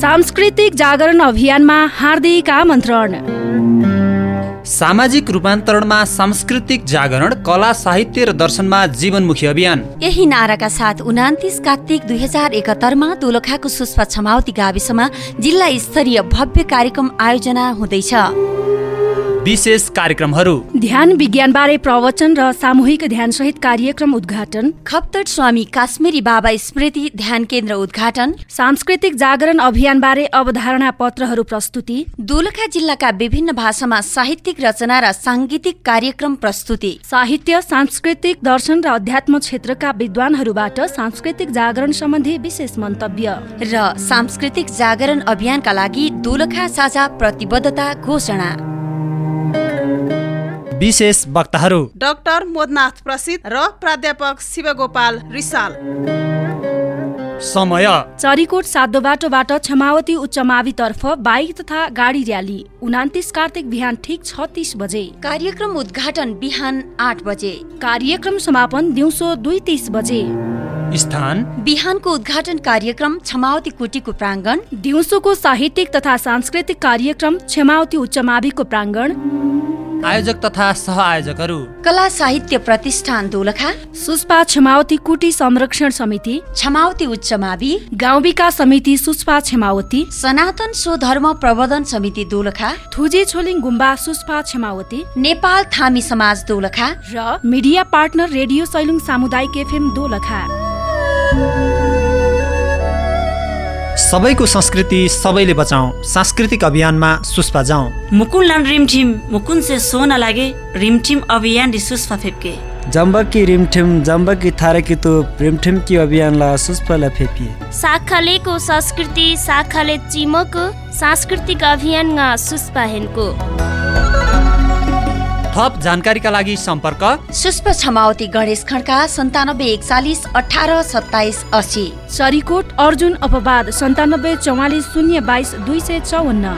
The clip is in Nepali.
सांस्कृतिक जागरण अभियानमा हार्दिक आमन्त्रण। सामाजिक रूपान्तरणमा सांस्कृतिक जागरण कला साहित्य र दर्शनमा जीवनमुखी अभियान। यही नाराका साथ उनातिस कार्तिक दुई हजार एकहत्तरमा दोलखाको सुस्पा छमावती गाविसमा जिल्ला स्तरीय भव्य कार्यक्रम आयोजना हुँदैछ। विशेष कार्यक्रमहरू। ध्यान विज्ञानबारे प्रवचन र सामूहिक ध्यानसहित कार्यक्रम उद्घाटन। खप्तड स्वामी काश्मीरी बाबा स्मृति ध्यान केन्द्र उद्घाटन। सांस्कृतिक जागरण अभियानबारे अवधारणा पत्रहरू प्रस्तुति। दोलखा जिल्लाका विभिन्न भाषामा साहित्यिक रचना र साङ्गीतिक कार्यक्रम प्रस्तुति। साहित्य सांस्कृतिक दर्शन र अध्यात्म क्षेत्रका विद्वानहरूबाट सांस्कृतिक जागरण सम्बन्धी विशेष मन्तव्य। र सांस्कृतिक जागरण अभियानका लागि दोलखा साझा प्रतिबद्धता घोषणा। विशेष वक्ताहरू। डाक्टर मोदनाथ प्रसिद्ध र प्राध्यापक शिवगोपाल रिसाल। समय। चरीकोट सातो बाटोबाट क्षमावती उच्च मावितर्फ बाइक तथा गाडी र्याली उनातिस कार्तिक बिहान ठिक छत्तिस बजे। कार्यक्रम उद्घाटन बिहान आठ बजे। कार्यक्रम समापन दिउँसो दुई तिस बजे। स्थान। बिहानको उद्घाटन कार्यक्रम छमावती कुटीको प्राङ्गण। दिउँसोको साहित्यिक तथा सांस्कृतिक कार्यक्रम क्षमावती उच्च माविको प्राङ्गण। आयोजक तथा सहआयोजकहरू। कला साहित्य प्रतिष्ठान दोलखा। सुस्पा क्षमावती कुटी संरक्षण समिति। छमावती उच्च मावि। गाउँ विकास समिति सुस्पा क्षमावती सनातन स्वधर्म प्रवर्धन समिति दोलखा। थुजे छोलिङ गुम्बा सुस्पा क्षमावती नेपाल थामी समाज दोलखा। र मिडिया पार्टनर रेडियो सैलुङ सामुदायिक एफएम दोलखा। सबैको संस्कृति सबैले बचाउँ। सांस्कृतिक अभियानमा सुस्पा जाउँ। मुकुन्ड रिमठिम मुकुन से सोना लागे रिमठिम अभियान रिसुस्फा फेप्के। जम्बकी रिमठिम जम्बकी थारकी तो रिमठिम की अभियानला सुस्पला फेपिए साखालेको संस्कृति साखाले चिमक सांस्कृतिक अभियान सुस्पाहेनको थप जानकारीका लागि सम्पर्क सुस्प छमावती गणेश खड्का सन्तानब्बे एकचालिस अठार सत्ताइस असी सरीकोट अर्जुन अपवाद सन्तानब्बे चौवालिस शून्य बाइस दुई सय चौवन्न।